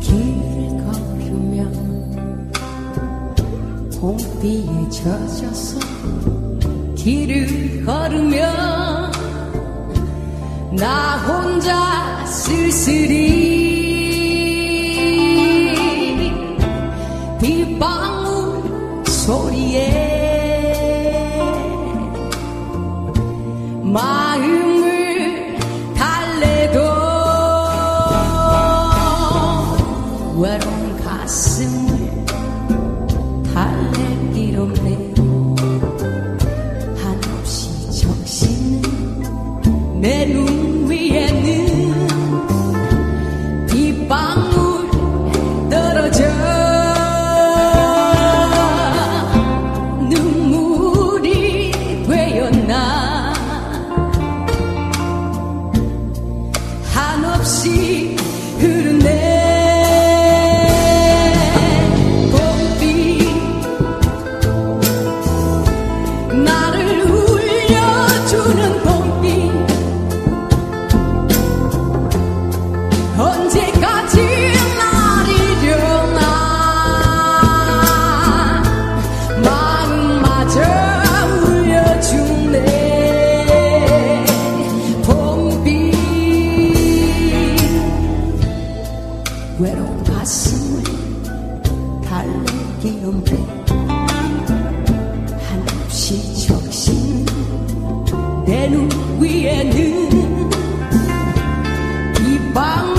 길을 걸으며 공비에 젖어서 길을 걸으면 나 혼자 쓸쓸히 denu wienu ibang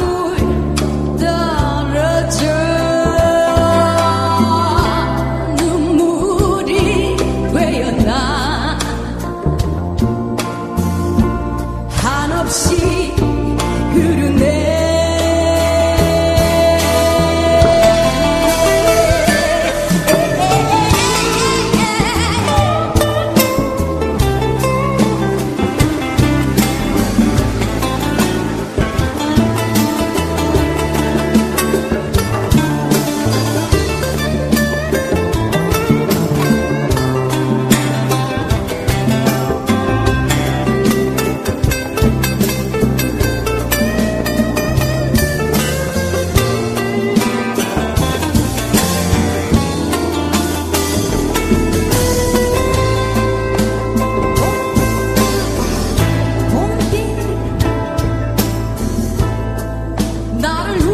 나를